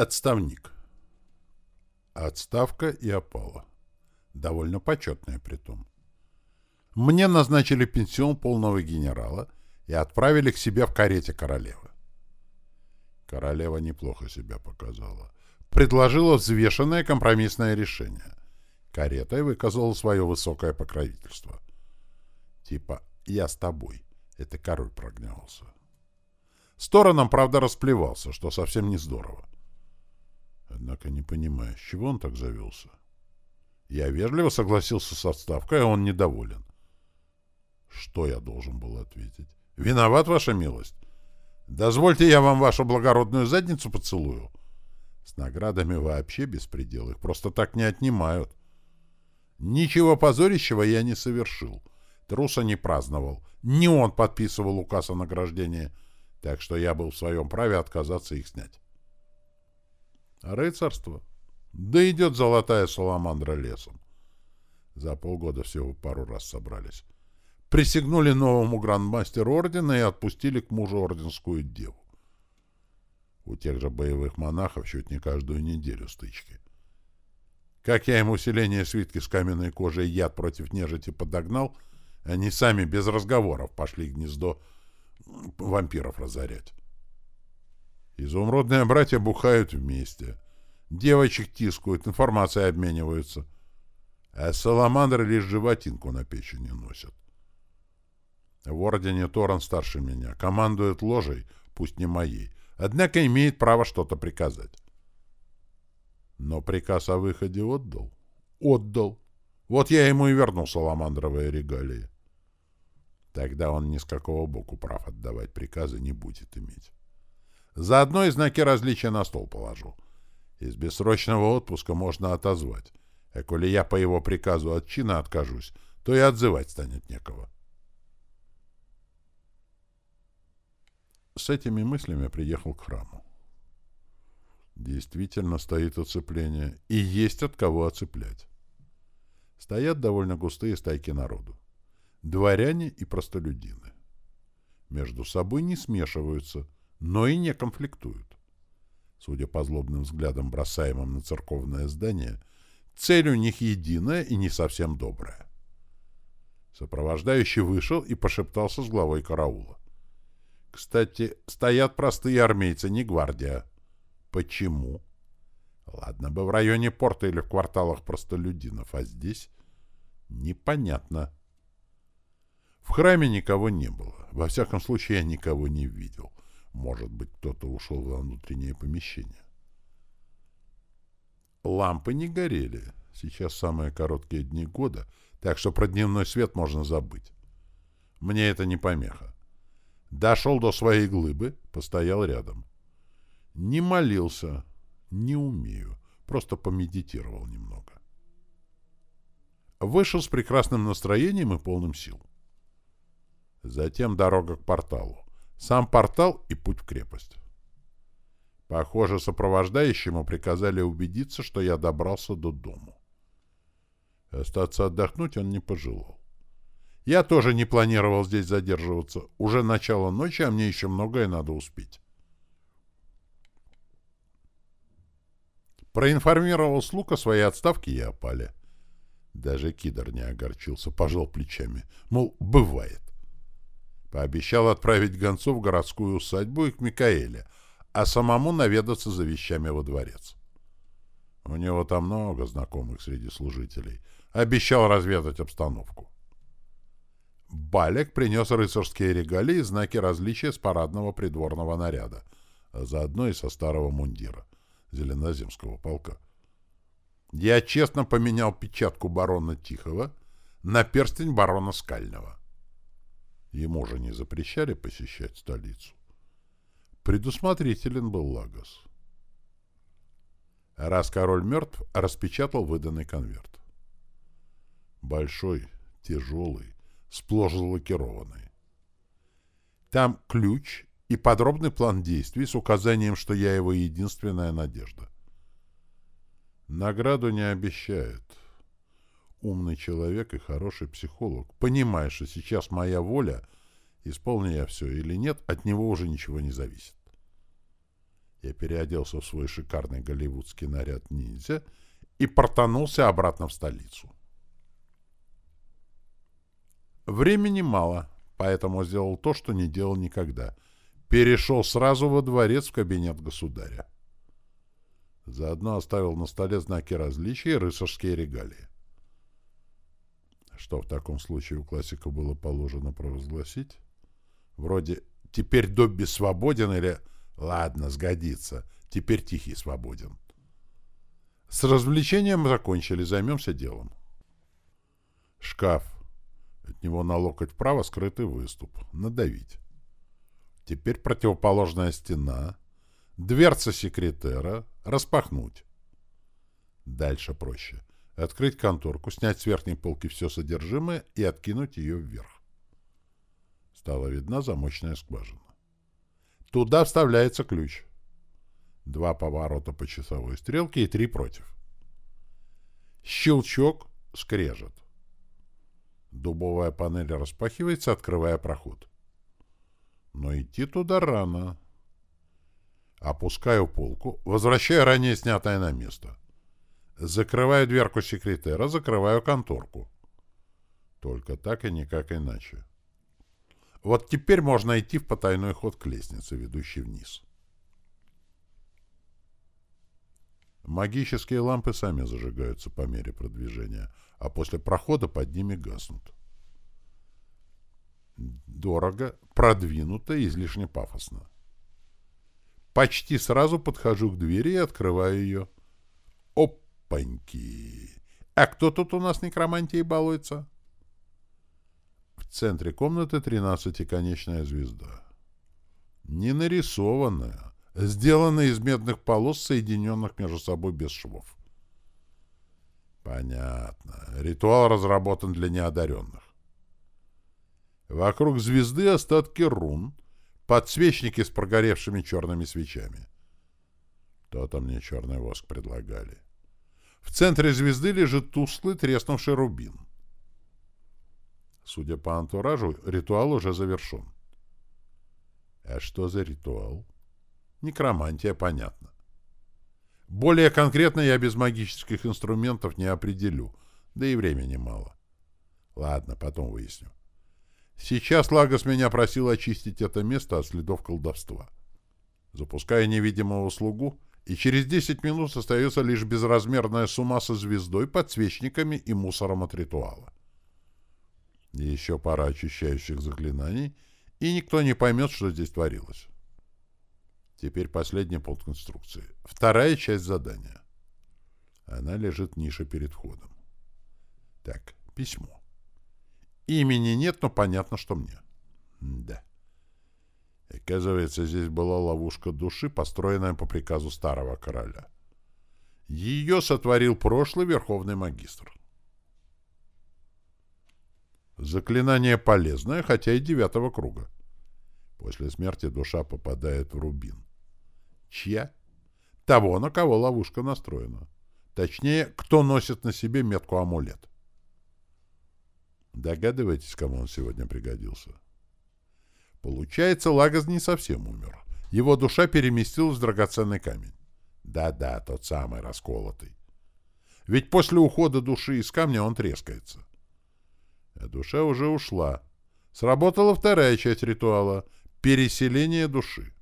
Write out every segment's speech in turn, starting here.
Отставник. Отставка и опала. Довольно почетная притом. Мне назначили пенсион полного генерала и отправили к себе в карете королевы. Королева неплохо себя показала. Предложила взвешенное компромиссное решение. Каретой выказала свое высокое покровительство. Типа «я с тобой». Это король прогневался. Сторонам, правда, расплевался, что совсем не здорово. Однако не понимаю, с чего он так завелся. Я вежливо согласился с отставкой, а он недоволен. Что я должен был ответить? Виноват, ваша милость. Дозвольте, я вам вашу благородную задницу поцелую. С наградами вообще беспредел, их просто так не отнимают. Ничего позорищего я не совершил. Труса не праздновал. Не он подписывал указ о награждении, так что я был в своем праве отказаться их снять. Рыцарство. Да идет золотая саламандра лесом. За полгода всего пару раз собрались. Присягнули новому грандмастеру ордена и отпустили к мужу орденскую деву. У тех же боевых монахов чуть не каждую неделю стычки. Как я им усиление свитки с каменной кожей яд против нежити подогнал, они сами без разговоров пошли гнездо вампиров разорять. Изумрудные братья бухают вместе. Девочек тискают, информацией обмениваются. А саламандры лишь животинку на печени носят. В ордене Торан старше меня. Командует ложей, пусть не моей. Однако имеет право что-то приказать. Но приказ о выходе отдал. Отдал. Вот я ему и вернул саламандровые регалии. Тогда он ни с какого боку прав отдавать приказы не будет иметь. Заодно и знаки различия на стол положу. Из бессрочного отпуска можно отозвать. А коли я по его приказу от чина откажусь, то и отзывать станет некого. С этими мыслями приехал к храму. Действительно стоит оцепление, и есть от кого оцеплять. Стоят довольно густые стайки народу. Дворяне и простолюдины. Между собой не смешиваются – но и не конфликтуют. Судя по злобным взглядам, бросаемым на церковное здание, цель у них единая и не совсем добрая. Сопровождающий вышел и пошептался с главой караула. Кстати, стоят простые армейцы, не гвардия. Почему? Ладно бы в районе порта или в кварталах простолюдинов, а здесь непонятно. В храме никого не было. Во всяком случае, я никого не видел. Может быть, кто-то ушел во внутреннее помещение. Лампы не горели. Сейчас самые короткие дни года, так что про дневной свет можно забыть. Мне это не помеха. Дошел до своей глыбы, постоял рядом. Не молился, не умею, просто помедитировал немного. Вышел с прекрасным настроением и полным сил. Затем дорога к порталу. Сам портал и путь в крепость. Похоже, сопровождающему приказали убедиться, что я добрался до дому. Остаться отдохнуть он не пожелал. Я тоже не планировал здесь задерживаться. Уже начало ночи, а мне еще многое надо успеть. Проинформировал слуг о своей отставке и опале. Даже Кидр не огорчился, пожал плечами. Мол, бывает. Пообещал отправить гонцов в городскую усадьбу и к Микаэле, а самому наведаться за вещами во дворец. У него там много знакомых среди служителей. Обещал разведать обстановку. Балек принес рыцарские регалии и знаки различия с парадного придворного наряда, а заодно и со старого мундира Зеленоземского полка. Я честно поменял печатку барона Тихого на перстень барона Скального. Ему же не запрещали посещать столицу. Предусмотрителен был Лагос. Раз король мертв, распечатал выданный конверт. Большой, тяжелый, сплошь залакированный. Там ключ и подробный план действий с указанием, что я его единственная надежда. Награду не обещает умный человек и хороший психолог, понимая, что сейчас моя воля, исполню я все или нет, от него уже ничего не зависит. Я переоделся в свой шикарный голливудский наряд ниндзя и портанулся обратно в столицу. Времени мало, поэтому сделал то, что не делал никогда. Перешел сразу во дворец в кабинет государя. Заодно оставил на столе знаки различия и рыцарские регалии. Что в таком случае у классика было положено провозгласить? Вроде «теперь Добби свободен» или «ладно, сгодится, теперь Тихий свободен». С развлечением закончили, займемся делом. Шкаф. От него на локоть вправо скрытый выступ. Надавить. Теперь противоположная стена. Дверца секретера. Распахнуть. Дальше проще. Открыть конторку, снять с верхней полки все содержимое и откинуть ее вверх. Стала видна замочная скважина. Туда вставляется ключ. Два поворота по часовой стрелке и три против. Щелчок, скрежет. Дубовая панель распахивается, открывая проход. Но идти туда рано. Опускаю полку, возвращаю ранее снятое на место. Закрываю дверку секретера, закрываю конторку. Только так и никак иначе. Вот теперь можно идти в потайной ход к лестнице, ведущей вниз. Магические лампы сами зажигаются по мере продвижения, а после прохода под ними гаснут. Дорого, продвинуто и излишне пафосно. Почти сразу подхожу к двери и открываю ее. Опаньки! А кто тут у нас некромантией балуется? В центре комнаты тринадцатиконечная звезда. Не нарисованная, сделанная из медных полос, соединенных между собой без швов. Понятно. Ритуал разработан для неодаренных. Вокруг звезды остатки рун, подсвечники с прогоревшими черными свечами. То-то мне черный воск предлагали. В центре звезды лежит тусклый треснувший рубин. Судя по антуражу, ритуал уже завершен. А что за ритуал? Некромантия, понятно. Более конкретно я без магических инструментов не определю, да и времени мало. Ладно, потом выясню. Сейчас Лагос меня просил очистить это место от следов колдовства. Запуская невидимого слугу, и через 10 минут остается лишь безразмерная сума со звездой, подсвечниками и мусором от ритуала. Еще пара очищающих заклинаний, и никто не поймет, что здесь творилось. Теперь последний пункт инструкции. Вторая часть задания. Она лежит в нише перед входом. Так, письмо. Имени нет, но понятно, что мне. Да. Оказывается, здесь была ловушка души, построенная по приказу старого короля. Ее сотворил прошлый верховный магистр. Заклинание полезное, хотя и девятого круга. После смерти душа попадает в рубин. Чья? Того, на кого ловушка настроена. Точнее, кто носит на себе метку амулет. Догадываетесь, кому он сегодня пригодился? Получается, Лагос не совсем умер. Его душа переместилась в драгоценный камень. Да-да, тот самый расколотый. Ведь после ухода души из камня он трескается. А душа уже ушла. Сработала вторая часть ритуала — переселение души.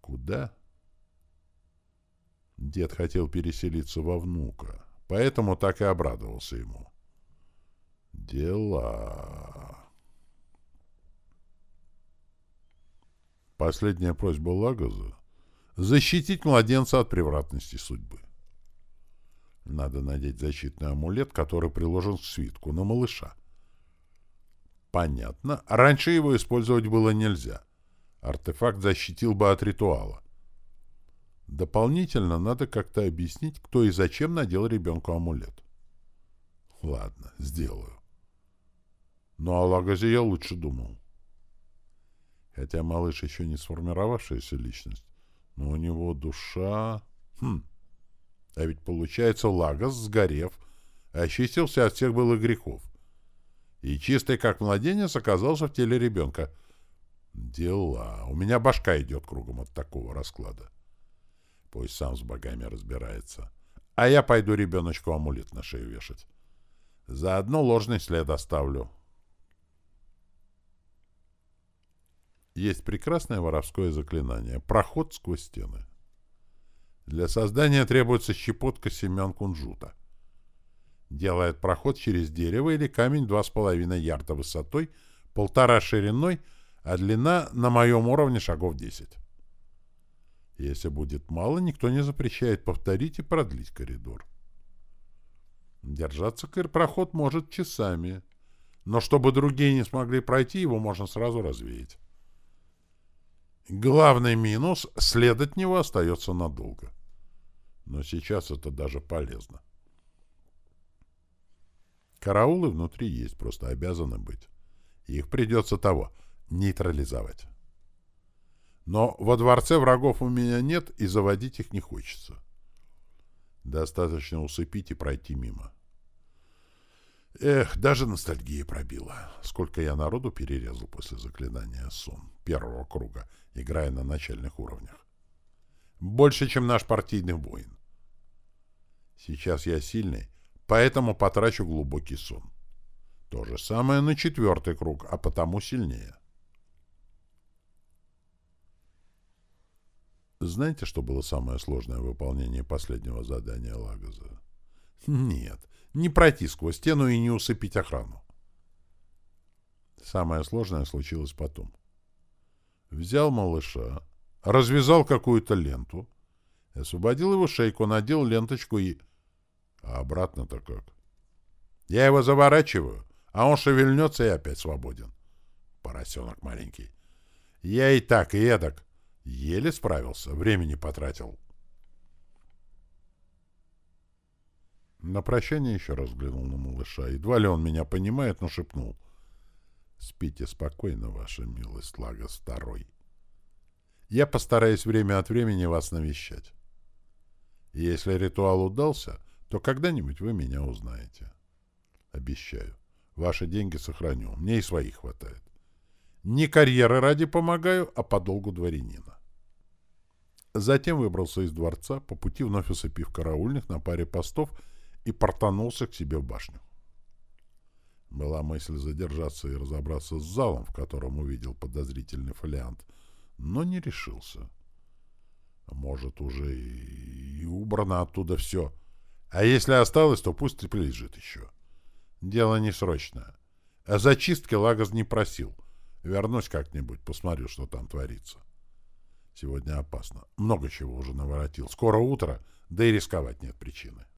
Куда? Дед хотел переселиться во внука, поэтому так и обрадовался ему. Дела. Последняя просьба Лагоза — защитить младенца от превратности судьбы. Надо надеть защитный амулет, который приложен к свитку, на малыша. Понятно. Раньше его использовать было нельзя. Артефакт защитил бы от ритуала. Дополнительно надо как-то объяснить, кто и зачем надел ребенку амулет. Ладно, сделаю. Но о Лагозе я лучше думал. Хотя малыш еще не сформировавшаяся личность, но у него душа... Хм. А ведь получается, Лагос, сгорев, очистился от всех былых грехов. И чистый, как младенец, оказался в теле ребенка — Дела. У меня башка идет кругом от такого расклада. Пусть сам с богами разбирается. А я пойду ребеночку амулет на шею вешать. Заодно ложный след оставлю. Есть прекрасное воровское заклинание — проход сквозь стены. Для создания требуется щепотка семян кунжута. Делает проход через дерево или камень 2,5 ярда высотой, полтора шириной, а длина на моем уровне шагов 10. Если будет мало, никто не запрещает повторить и продлить коридор. Держаться проход может часами, но чтобы другие не смогли пройти, его можно сразу развеять. Главный минус — след от него остается надолго. Но сейчас это даже полезно. Караулы внутри есть, просто обязаны быть. Их придется того — нейтрализовать. Но во дворце врагов у меня нет, и заводить их не хочется. Достаточно усыпить и пройти мимо. Эх, даже ностальгия пробила. Сколько я народу перерезал после заклинания сон первого круга, играя на начальных уровнях. Больше, чем наш партийный воин. Сейчас я сильный, поэтому потрачу глубокий сон. То же самое на четвертый круг, а потому сильнее. Знаете, что было самое сложное в выполнении последнего задания Лагоза? Нет, не пройти сквозь стену и не усыпить охрану. Самое сложное случилось потом. Взял малыша, развязал какую-то ленту, освободил его шейку, надел ленточку и... А обратно-то как? Я его заворачиваю, а он шевельнется и опять свободен. Поросенок маленький. Я и так, и эдак. Еле справился, времени потратил. На прощание еще раз взглянул на малыша. Едва ли он меня понимает, но шепнул. «Спите спокойно, ваша милость, Лагос второй. Я постараюсь время от времени вас навещать. если ритуал удался, то когда-нибудь вы меня узнаете. Обещаю. Ваши деньги сохраню. Мне и своих хватает. Не карьеры ради помогаю, а по долгу дворянина. Затем выбрался из дворца, по пути вновь усыпив караульных на паре постов и портанулся к себе в башню. Была мысль задержаться и разобраться с залом, в котором увидел подозрительный фолиант, но не решился. Может, уже и убрано оттуда все. А если осталось, то пусть и лежит еще. Дело не срочное. А зачистки Лагос не просил. Вернусь как-нибудь, посмотрю, что там творится. Сегодня опасно. Много чего уже наворотил. Скоро утро, да и рисковать нет причины.